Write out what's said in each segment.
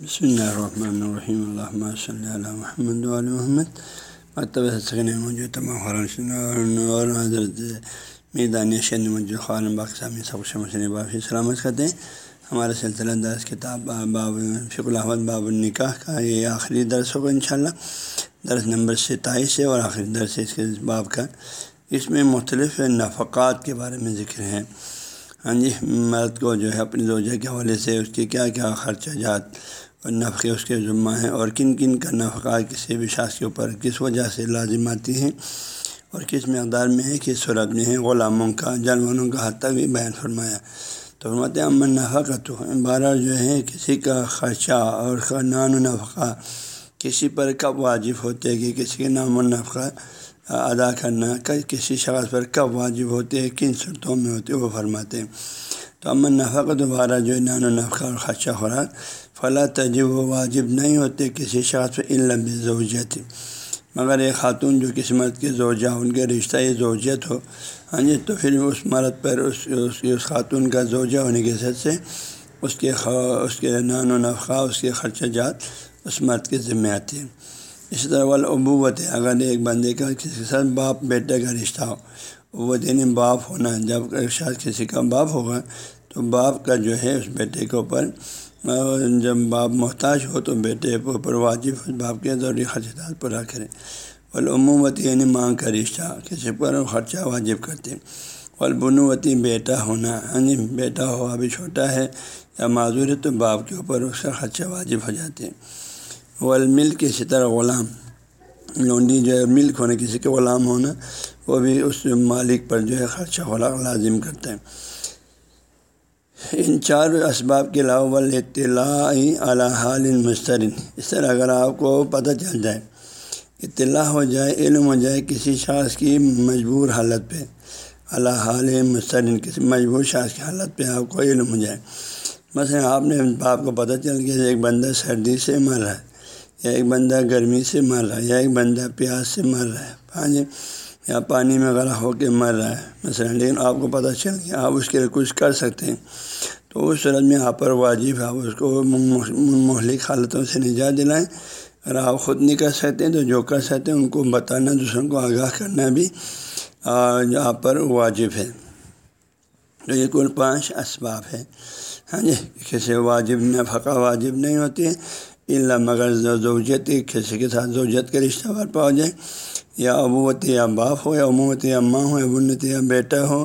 بسم اللہ الرحمن الرحیم الحمۃ صلی اللہ محمد علیہ محمد مکتب سکن موجود تمام خران اور حضرت میدان شن موجود خان باقسامی سب شمسن بافی سلامت کرتے ہیں ہمارا سلسلہ درس کتاب باب فک الحمد باب النکاح کا یہ آخری درس ہوگا انشاءاللہ درس نمبر ستائیس ہے اور آخری درس اس کے باب کا اس میں مختلف نفقات کے بارے میں ذکر ہے ہاں جی مرد کو جو ہے اپنی زوجہ کے حوالے سے اس کے کیا کیا خرچہ جات اور نفقے اس کے ذمہ ہیں اور کن کن کا نفقہ کسی بھی شخص کے اوپر کس وجہ سے لازم آتی ہیں اور کس مقدار میں ہے، کس صورت میں ہے غلاموں کا، جانوروں کا حد تک بھی بیان فرمایا۔ تو فرماتے امن نفقہ تو بارہ جو ہے کسی کا خرچہ اور نان و نفقہ کسی پر کب واجب ہوتے ہیں کہ کسی کے نام و نفقہ ادا کرنا کسی شخص پر کب واجب ہوتے ہیں، کن صورتوں میں ہوتے وہ فرماتے ہیں۔ تو امن نفع کا دوبارہ جو ہے، نان و نفقہ اور خرچہ خوراک۔ فلاں تجب و واجب نہیں ہوتے کسی شخص پر علم زوجت مگر ایک خاتون جو کسی مرد کے زوجہ، ان کے رشتہ یہ زوجت ہو۔ ہاں جی تو پھر اس مرد پر، اس اس اس خاتون کا زوجہ ہونے کے حد سے اس کے اس کے نان و نفقہ، اس کے خرچہ جات اس مرد کے ذمہ آتی ہیں اسی طرح والابوت ہے۔ اگر ایک بندے کا کسی کے ساتھ باپ، بیٹے کا رشتہ ہو وہ یعنی باپ ہونا، جب شاید کسی کا باپ ہوگا تو باپ کا جو ہے اس بیٹے کے اوپر جب باپ محتاج ہو تو بیٹے کے اوپر واجب باپ کے ضروری خرچات پورا کریں والعمومتی یعنی ماں کا رشتہ، کسی پر خرچہ واجب کرتے۔ والبنوتی بیٹا ہونا یعنی بیٹا ہو ابھی چھوٹا ہے یا معذور ہے تو باپ کے اوپر اس کا خرچہ واجب ہو جاتے۔ ہیں والملک اسی طرح غلام لونڈی جو ہے ملک ہونا کسی کے غلام ہونا وہ بھی اس مالک پر جو ہے خرچہ غلام لازم کرتے ہیں ان چار اسباب کے علاوہ اطلاع اعلیٰ حال مسترن اس طرح اگر آپ کو پتہ چل جائے اطلاع ہو جائے علم ہو جائے کسی شخص کی مجبور حالت پہ اعلیٰ حال مسترن کسی مجبور شخص کی حالت پہ آپ کو علم ہو جائے مثلاً آپ نے آپ کو پتہ چل گیا ایک بندہ سردی سے مر رہا ہے یا ایک بندہ گرمی سے مر رہا ہے، یا ایک بندہ پیاس سے مر رہا ہے ہاں جی یا پانی میں غرق ہو کے مر رہا ہے، مثلاً، لیکن آپ کو پتہ چل گیا، آپ اس کے لیے کچھ کر سکتے ہیں۔ تو اس صورت میں آپ پر واجب ہے، آپ اس کو مہلک حالتوں سے نجات دلائیں۔ اگر آپ خود نہیں کر سکتے تو جو کر سکتے ہیں، ان کو بتانا، دوسروں کو آگاہ کرنا بھی آپ پر واجب ہے۔ تو یہ کل پانچ اسباب ہے ہاں جی کسی واجب نفقہ واجب نہیں ہوتی ہے اللہ مگر زوجت، کسی کے ساتھ زوجت کے رشتہ برپا ہو جائے۔ یا ابوت یا باپ ہو، یا اموت یا ماں ہو، یا بنت یا بیٹا ہو۔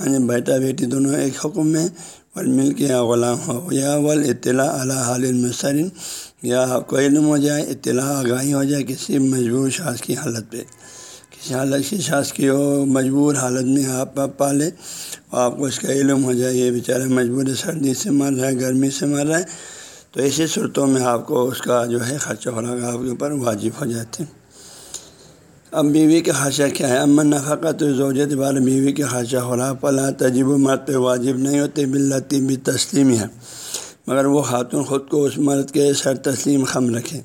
ہاں جی بیٹا بیٹی دونوں ایک حکم میں۔ ول مل کے یا غلام ہو، یا ول اطلاع اعلیٰ حال المسرین یا آپ کو علم ہو جائے، اطلاع آگاہی ہو جائے کسی مجبور شاخ کی حالت پہ۔ کسی حالت کی شاخ کی ہو مجبور حالت میں آپ پالے اور آپ کو اس کا علم ہو جائے۔ یہ بیچارہ مجبور سردی سے مر رہا ہے، گرمی سے مر رہا ہے۔ تو ایسی صورتوں میں آپ کو اس کا جو ہے خرچہ خوراک آپ کے اوپر واجب ہو جاتے ہیں اب بیوی کا خرچہ کیا ہے؟ امن نفقہ تو زوجت بار بیوی کے خرچہ خوراک پلا تجیب و مرد پہ واجب نہیں ہوتے بلتی بھی تسلیم ہے۔ مگر وہ خاتون خود کو اس مرد کے سر تسلیم خم رکھے۔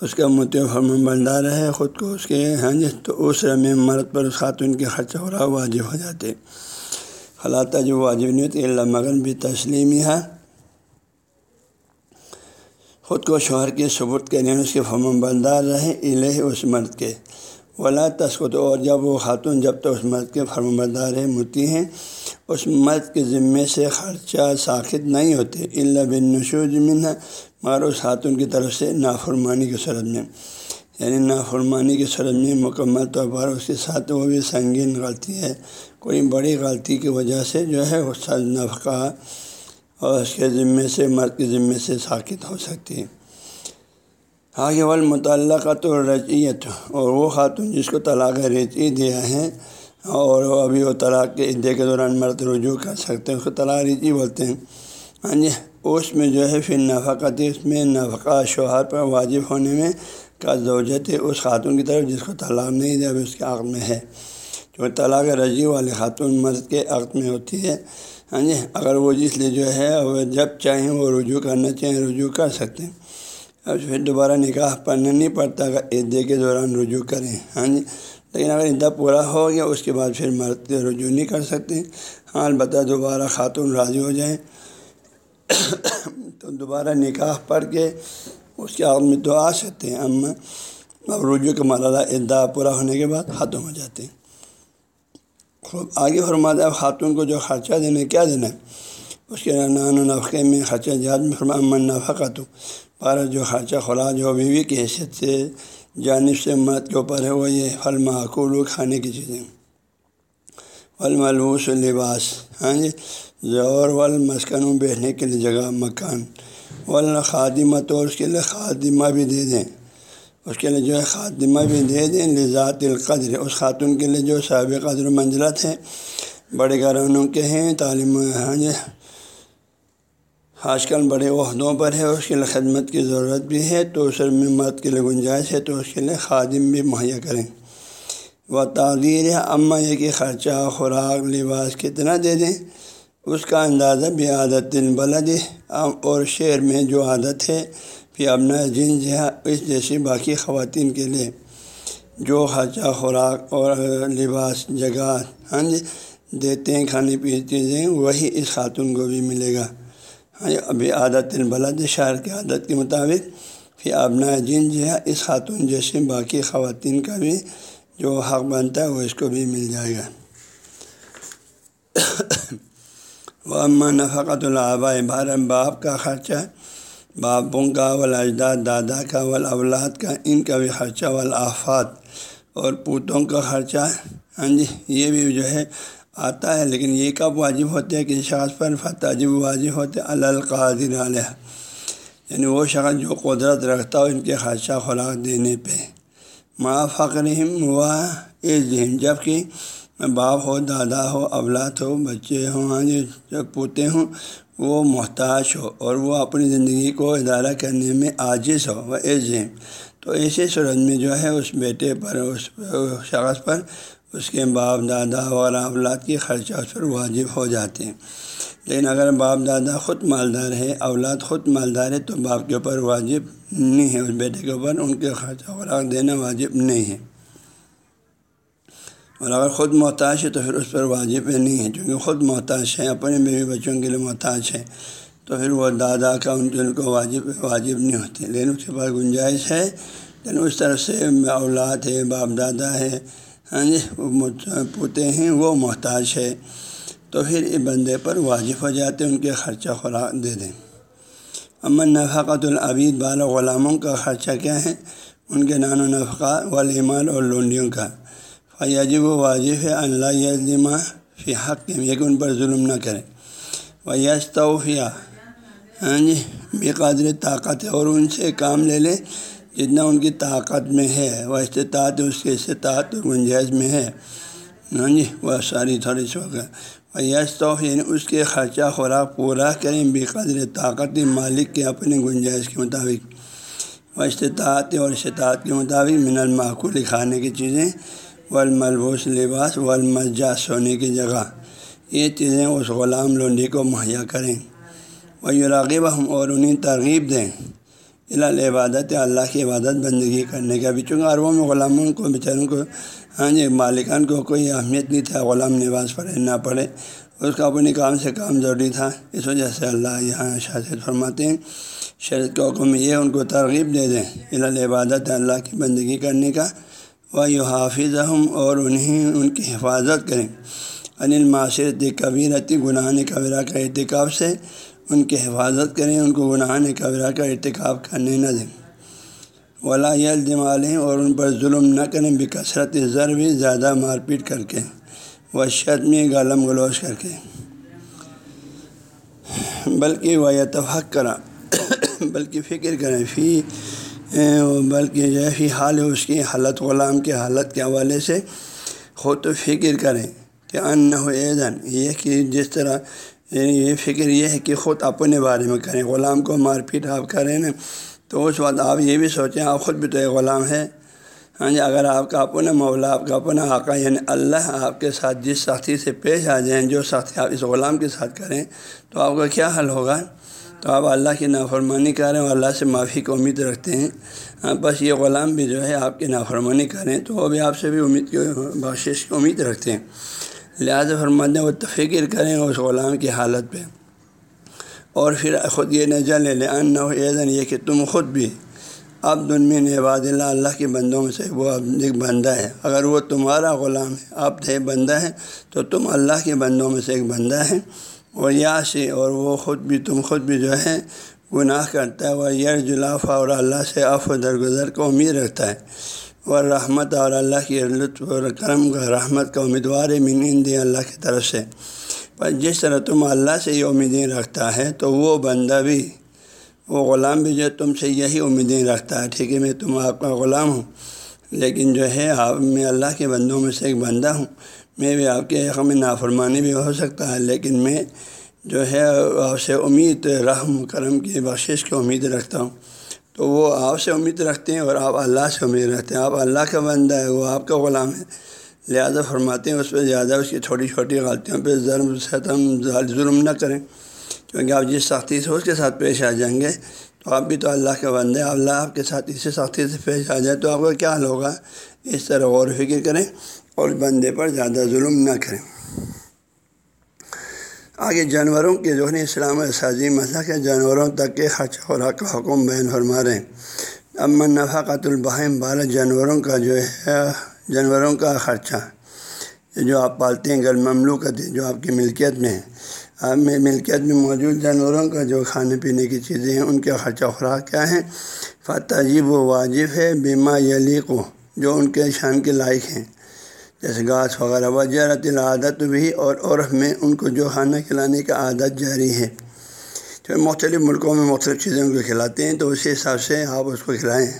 اس کا متع فرم بردار ہے، خود کو اس کے ہاں جی تو اس رم مرد پر اس خاتون کے خرچہ خوراک واجب ہو جاتے خلا تجب واجب نہیں ہوتی اللہ مگر بھی تسلیم ہے۔ خود کو شوہر کے ثبوت کے لیے اس کے فم بردار رہے الہ اس مرد کے۔ ولا تسکت اور جب وہ خاتون، جب تک اس مرد کے فرم بردار ہے متی ہیں، اس مرد کے ذمے سے خرچہ ساخت نہیں ہوتے۔ اللہ بن نشوج من مگر اس خاتون کی طرف سے نافرمانی کی صورت میں۔ یعنی نافرمانی کی صورت میں مکمل طور پر اس کے ساتھ وہ بھی سنگین غلطی ہے۔ کوئی بڑی غلطی کی وجہ سے جو ہے اس نفقہ اور اس کے ذمے سے، مرد کے ذمے سے ساکت ہو سکتی ہے آگے وال متعلقہ تو رجیت اور وہ خاتون جس کو طلاق رجی دیا ہے، اور ابھی وہ طلاق کے عدے کے دوران مرد رجوع کر سکتے ہیں، اس کو طلاق رجی بولتے ہیں۔ ہاں جی اس میں جو ہے پھر نفقاتی اس میں نفقہ شوہر پر واجب ہونے میں کا زوجت ہے اس خاتون کی طرف جس کو طلاق نہیں دیا ابھی اس کے عقد میں ہے۔ جو طلاق رجی والے خاتون مرد کے عقد میں ہوتی ہے ہاں جی؟ اگر وہ جس لیے جو ہے، وہ جب چاہیں وہ رجوع کرنا چاہیں رجوع کر سکتے ہیں۔ اب پھر دوبارہ نکاح پڑھنا نہیں پڑتا اگر عدے کے دوران رجوع کریں ہاں جی؟ لیکن اگر عدہ پورا ہو گیا، اس کے بعد پھر مرد رجوع نہیں کر سکتے ہاں البتہ دوبارہ خاتون راضی ہو جائیں۔ تو دوبارہ نکاح پڑھ کے اس کے عقل میں تو آ سکتے ہیں۔ اما، اب رجوع کا مرحلہ ادعا پورا ہونے کے بعد ختم ہو جاتے ہیں۔ خوب آگے فرماتا ہے خاتون کو جو خرچہ دینا ہے، کیا دینا ہے؟ اس کے نان و نفقے میں خرچہ جات میں فرما امن نفع تو پر جو خرچہ خوراک جو بیوی کی حیثیت سے جانب سے مرد کے اوپر ہے، وہ یہ پھل معقول کھانے کی چیزیں پھل ملوث لباس ہاں جی؟ زور ول مسکنوں بیٹھنے کے لیے جگہ، مکان۔ ول خادمہ تو اس کے لیے خادمہ بھی دے دیں۔ اس کے لیے جو ہے خاتمہ بھی دے دیں لذات القدر۔ اس خاتون کے لیے جو صاحب قدر منزلت ہے بڑے گھرانوں کے ہیں، تعلیم ہاں جی آج کل بڑے عہدوں پر ہے، اس کے لیے خدمت کی ضرورت بھی ہے۔ تو اس میں مرد کے لیے گنجائش ہے، تو اس کے لیے خادم بھی مہیا کریں۔ وہ تعدیر اماں یہ کہ خرچہ، خوراک، لباس کتنا دے دیں۔ اس کا اندازہ بھی عادت بلد اور شعر میں جو عادت ہے پھر اپنا جن اس جیسی باقی خواتین کے لیے جو خرچہ خوراک اور لباس جگہ ہاں جی دیتے ہیں کھانے پینے چیزیں وہی اس خاتون کو بھی ملے گا۔ ہاں جی، ابھی عادت بلد شہر کی عادت کے مطابق پھر اپنا جن جو ہے اس خاتون جیسے باقی خواتین کا بھی جو حق بنتا ہے وہ اس کو بھی مل جائے گا۔ وہ اما نفقت العبا بھار باپ کا خرچہ باپوں کا ولاجداد دادا کا ولاولاد کا، ان کا بھی خرچہ والافات اور پوتوں کا خرچہ۔ ہاں جی یہ بھی جو ہے آتا ہے، لیکن یہ کب واجب ہوتے ہیں؟ کسی شخص پر فتح جب واجب ہوتے القادر علیہ۔ یعنی وہ شخص جو قدرت رکھتا ہو ان کے خدشہ خوراک دینے پہ۔ ماں فقرم ہوا ذہن جبکہ باپ ہو، دادا ہو، اولاد ہو، بچے ہوں ہاں جی جب پوتے ہوں وہ محتاج ہو اور وہ اپنی زندگی کو ادارہ کرنے میں عاجز ہو، وہ ذہن تو ایسے صورت میں جو ہے، اس بیٹے پر، اس شخص پر، اس کے باپ دادا اور اولاد کی خرچہ اس پر واجب ہو جاتے ہیں۔ لیکن اگر باپ دادا خود مالدار ہے اولاد خود مالدار ہے تو باپ کے اوپر واجب نہیں ہے، اس بیٹے کے اوپر ان کے خرچہ خوراک دینا واجب نہیں ہے۔ اور اگر خود محتاج ہے تو پھر اس پر واجب نہیں ہے، چونکہ خود محتاج ہے اپنے بیوی بچوں کے لیے محتاج ہے تو پھر وہ دادا کا، ان کو واجب واجب نہیں ہوتی لیکن اس کے پاس گنجائش ہے، لیکن اس طرح سے اولاد ہے، باپ دادا ہے ہاں جی پوتے ہیں، وہ محتاج ہے۔ تو پھر یہ بندے پر واجب ہو جاتے ہیں، ان کے خرچہ خوراک دے دیں۔ امن نفقت العبید بال غلاموں کا خرچہ کیا ہے؟ ان کے نان و نفقہ ولیمال اور لونڈیوں کا۔ فیاجب و واجب ہے اللہ فی حق یہ کہ ان پر ظلم نہ کریں و توفیہ ہاں جی بے قادر طاقت ہے اور ان سے کام لے لیں جتنا ان کی طاقت میں ہے۔ وہ استطاعت اس کے استطاعت اور گنجائش میں ہے۔ ہاں جی وہ ساری تھوڑی سو اور یس تو یعنی اس کے خرچہ خوراک پورا کریں بے قدر طاقت مالک کے اپنے گنجائش کے مطابق۔ وہ استطاعت اور استطاعت کے مطابق من المعقول کھانے کی چیزیں والملبوس لباس والمجا سونے کی جگہ۔ یہ چیزیں اس غلام لونڈی کو مہیا کریں۔ وہ یوراغب ہم اور انہیں ترغیب دیں۔ عبادت اللہ کی عبادت بندگی کرنے کا بھی۔ چونکہ عربوں میں غلاموں کو، بیچاروں کو ہاں جی مالکان کو کوئی اہمیت نہیں تھا۔ غلام نواز پڑھے، نہ پڑھے۔ اس کا اپنے کام سے کام ضروری تھا۔ اس وجہ سے اللہ یہاں شاست فرماتے ہیں۔ شرط کے حکم یہ ان کو ترغیب دے دیں۔ الا عبادت اللہ کی بندگی کرنے کا۔ وہ یو حافظ اور انہیں ان کی حفاظت کریں۔ انل معاشرت کبیرتی گناہ کبیرہ کا ارتکاب سے ان کی حفاظت کریں، ان کو گناہ کبرا کا ارتکاب کرنے نہ دیں۔ ولا علیہ اور ان پر ظلم نہ کریں بھی کثرت زر بھی زیادہ مار پیٹ کر کے۔ وہ میں غالم گلوچ کر کے۔ بلکہ وہ اتفاق کرا بلکہ فکر کریں۔ فی بلکہ جو ہے، فی حال اس کی حالت، غلام کی حالت کے حوالے سے خود فکر کریں۔ کہ ان ہو ایزن یہ کہ جس طرح یعنی یہ فکر یہ ہے کہ خود اپنے بارے میں کریں۔ غلام کو مار پیٹ آپ کریں نا، تو اس وقت آپ یہ بھی سوچیں، آپ خود بھی تو ایک غلام ہے ہاں جی اگر آپ کا اپنا مولا، آپ کا اپنا آقا یعنی اللہ آپ کے ساتھ، جس ساتھی سے پیش آ جائیں، جو ساتھی آپ اس غلام کے ساتھ کریں، تو آپ کا کیا حل ہوگا؟ تو آپ اللہ کی نافرمانی کریں اور اللہ سے معافی کی امید رکھتے ہیں۔ ہاں بس یہ غلام بھی جو ہے آپ کی نافرمانی کریں تو وہ بھی آپ سے بھی امید کی بخشش کی امید رکھتے ہیں۔ لہٰذا فرماتے ہیں، وہ فکر کریں اس غلام کی حالت پہ۔ اور پھر خود یہ نظر لے لے ان یہ کہ تم خود بھی اب دنمین عباد اللہ اللہ کے بندوں میں سے وہ ایک بندہ ہے۔ اگر وہ تمہارا غلام ہے آپ تھے بندہ ہے، تو تم اللہ کے بندوں میں سے ایک بندہ ہے۔ اور یا سے اور وہ خود بھی تم خود بھی جو ہے گناہ کرتا ہے، وہ یر جلاف اور اللہ سے آف و درگزر کو امید رکھتا ہے۔ اور رحمت اور اللہ کی لطف اور کرم کا رحمت کا امیدوار من دی اللہ کی طرف سے۔ پر جس طرح تم اللہ سے یہ امیدیں رکھتا ہے، تو وہ بندہ بھی، وہ غلام بھی جو ہے تم سے یہی امیدیں رکھتا ہے، ٹھیک ہے، میں تم آپ کا غلام ہوں، لیکن جو ہے، آپ، میں اللہ کے بندوں میں سے ایک بندہ ہوں۔ میں بھی آپ کے حق میں نافرمانی بھی ہو سکتا ہے، لیکن میں جو ہے آپ سے امید، رحم، کرم کی بخشش کی امید رکھتا ہوں۔ تو وہ آپ سے امید رکھتے ہیں اور آپ اللہ سے امید رکھتے ہیں۔ آپ اللہ کا بندہ ہے وہ آپ کا غلام ہے لہٰذا فرماتے ہیں، اس پہ زیادہ اس کی چھوٹی چھوٹی غلطیوں پہ ظلم، ستم، ظلم نہ کریں۔ کیونکہ آپ جس سختی سے اس کے ساتھ پیش آ جائیں گے، تو آپ بھی تو اللہ کے بندے اللہ آپ کے ساتھ اسی سختی سے پیش آ جائے تو آپ کا کیا حل ہوگا؟ اس طرح غور فکر کریں۔ اور بندے پر زیادہ ظلم نہ کریں۔ آگے جانوروں کے جو ہے اسلام سازی مسئلہ کے جانوروں تک کے خرچ خوراک کا حکم بیان فرما رہے ہیں۔ امن نفع قط البہم بارہ جانوروں کا جو ہے، جانوروں کا خرچہ۔ جو آپ پالتے ہیں گھر مملوکت، جو آپ کی ملکیت میں ہے آپ میں ملکیت میں موجود جانوروں کا جو کھانے پینے کی چیزیں ہیں، ان کے خرچہ خوراک کیا ہیں؟ فتجیب و واجب ہے بیمہ یلی کو جو ان کے شان کے لائق ہیں۔ جیسے گھاس وغیرہ وجرت العادت بھی اور عرف میں ان کو جو کھانا کھلانے کا عادت جاری ہے۔ جو مختلف ملکوں میں مختلف چیزیں ان کو کھلاتے ہیں، تو اسی حساب سے آپ اس کو کھلائیں۔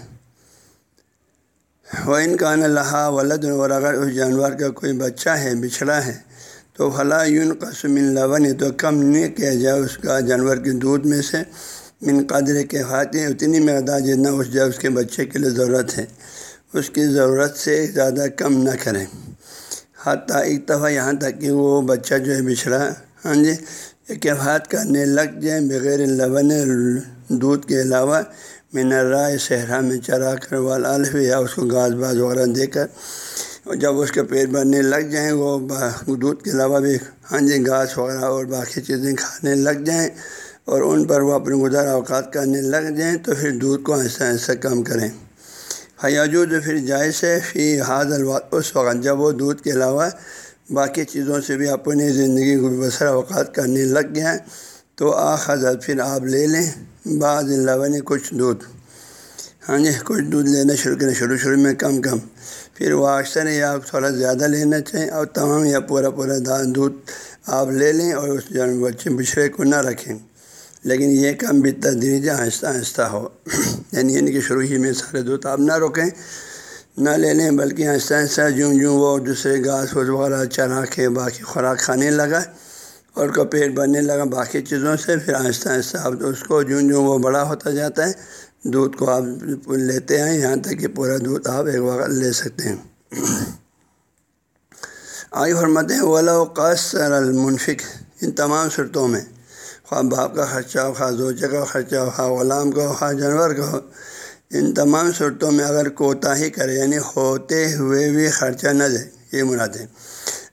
وہ ان کا اللہ ولد، اور اگر اس جانور کا کوئی بچہ ہے، بچھڑا ہے، تو فلاں یون قسم لون، تو کم نہیں کیا جائے اس کا جانور کے دودھ میں سے۔ من قدر کے خاطر اتنی مقدار جتنا اس جائے اس کے بچے کے لیے ضرورت ہے۔ اس کی ضرورت سے زیادہ کم نہ کریں۔ حتیٰ ایک دفعہ یہاں تک کہ وہ بچہ جو ہے بچھڑا۔ ہاں جی کفایت کرنے لگ جائیں بغیر لبن دودھ کے علاوہ۔ من رائے صحرا میں چرا کر والف یا اس کو گھاس باز وغیرہ دے کر۔ اور جب اس کے پیٹ بھرنے لگ جائیں، وہ دودھ کے علاوہ بھی ہاں جی گھاس وغیرہ اور باقی چیزیں کھانے لگ جائیں۔ اور ان پر وہ اپنے گزار اوقات کرنے لگ جائیں تو پھر دودھ کو ایسا ایسا کم کریں۔ حیاجو جو پھر جائز ہے، فی حاض الوقت اس وقت جب وہ دودھ کے علاوہ باقی چیزوں سے بھی اپنی زندگی کو بسر اوقات کرنے لگ گیا تو حضرت پھر آپ لے لیں، بعض اللہ نے کچھ دودھ۔ ہاں جی کچھ دودھ لینا شروع کریں، شروع شروع میں کم کم۔ پھر وہ اکثر یا تھوڑا زیادہ لینا چاہیں اور تمام یا پورا پورا دودھ آپ لے لیں اور اس بچے بچھڑے کو نہ رکھیں۔ لیکن یہ کم بھی تدریج آہستہ آہستہ ہو۔ یعنی یعنی کہ شروع ہی میں سارے دودھ آپ نہ روکیں نہ لے لیں، بلکہ آہستہ آہستہ جوں جوں وہ دوسرے گھاس وغیرہ چرا کے باقی خوراک کھانے لگا اور کو پیٹ بھرنے لگا باقی چیزوں سے۔ پھر آہستہ آہستہ آپ اس کو جوں جوں وہ بڑا ہوتا جاتا ہے۔ دودھ کو آپ لیتے ہیں، یہاں تک کہ پورا دودھ آپ ایک وقت لے سکتے ہیں۔ آگے فرماتے ولا قصر المنفق۔ ان تمام صورتوں میں خواہ باپ کا خرچہ ہو خواہ زوجے کا خرچہ ہو خواہ غلام کا ہو خواہ جانور کا ہو، ان تمام صورتوں میں اگر کوتاہی کرے یعنی ہوتے ہوئے بھی خرچہ نہ دے، یہ مراد ہے۔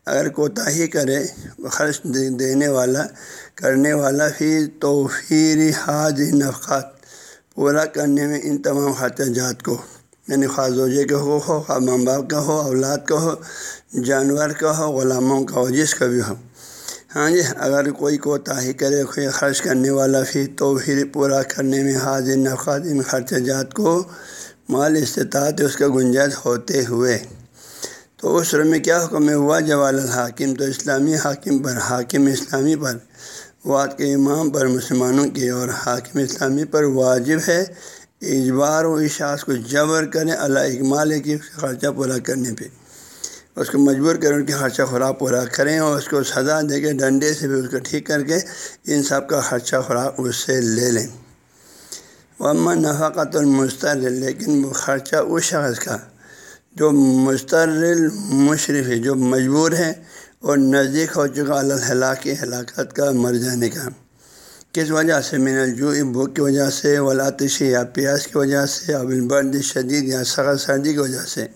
اگر کوتاہی کرے، خرچ دینے والا، کرنے والا پھر توفیر حاض نفقات، پورا کرنے میں ان تمام خرچہ جات کو یعنی خواہ زوجے کے ہو خواہ ماں باپ کا ہو، اولاد کا ہو، جانور کا ہو، غلاموں کا ہو، جس کا بھی ہو۔ ہاں جی اگر کوئی کوتاہی کرے، کوئی خرچ کرنے والا پھر تو پھر پورا کرنے میں حاضر نفقات ان خرچہ جات کو مال استطاعت اس کا گنجائش ہوتے ہوئے۔ تو اس میں کیا حکم ہوا؟ جوال الحاکم۔ تو اسلامی حاکم پر، حاکم اسلامی پر واد کے امام پر مسلمانوں کی اور حاکم اسلامی پر واجب ہے۔ اجبار و اشاعت کو جبر کریں اللہ اکمال کی خرچہ پورا کرنے پہ۔ اس کو مجبور کریں، ان کی خرچہ خوراک پورا کریں اور اس کو سزا دے کے ڈنڈے سے بھی اس کو ٹھیک کر کے ان سب کا خرچہ خوراک اس سے لے لیں۔ وما نفقت المستر لیکن خرچہ اس شخص کا جو مسترل مشرف ہے، جو مجبور ہے اور نزدیک ہو چکا اللہ ہلاکت کا مر جانے کا۔ کس وجہ سے؟ من الجو بھوک کی وجہ سے ولاتشی یا پیاس کی وجہ سے ابل برد شدید یا سخت سردی کی وجہ سے۔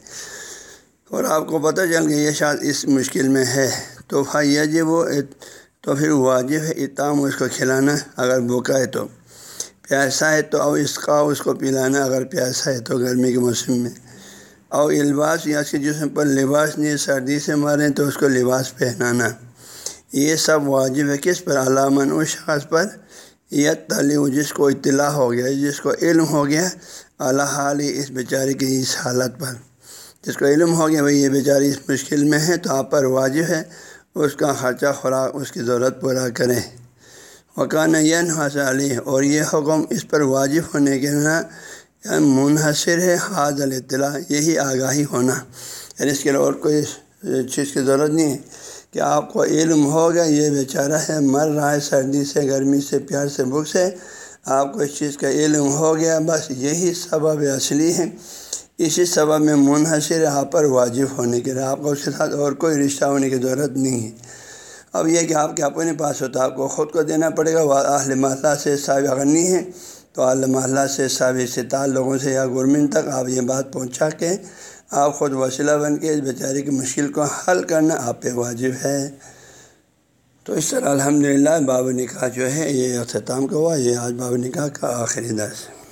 اور آپ کو پتہ چل گیا یہ شاید اس مشکل میں ہے۔ تو یہ جی وہ تو پھر واجب ہے اتام اس کو کھلانا اگر بھوکا ہے تو۔ پیاسا ہے تو او اس کا اس کو پلانا اگر پیاسا ہے تو گرمی کے موسم میں۔ اور الباس یا اس کے جسم پر لباس نہیں، سردی سے ماریں تو اس کو لباس پہنانا۔ یہ سب واجب ہے۔ کس پر؟ علامن اس شخص پر یہ تعلیم جس کو اطلاع ہو گیا، جس کو علم ہو گیا۔ اللہ حال اس بیچارے کی اس حالت پر۔ جس کو علم ہو گیا بھائی یہ بیچاری اس مشکل میں ہے تو آپ پر واجب ہے اس کا خرچہ خوراک اس کی ضرورت پورا کریں۔ وکان ین اسی سبب میں منحصر آپ پر واجب ہونے کے لیے آپ کو اس کے ساتھ اور کوئی رشتہ ہونے کی ضرورت نہیں ہے۔ اب یہ کہ آپ کے اپنے پاس ہوتا آپ کو خود کو دینا پڑے گا اہل محلہ سے صاحب اگر نہیں ہے تو اہل محلہ سے صاحب ستار لوگوں سے یا گورنمنٹ تک آپ یہ بات پہنچا کے آپ خود وسیلہ بن کے اس بیچارے کی مشکل کو حل کرنا آپ پہ واجب ہے۔ تو اس طرح الحمد للہ باب نکاح جو ہے، یہ اختتام کا ہوا، یہ آج باب نکاح کا آخری درس۔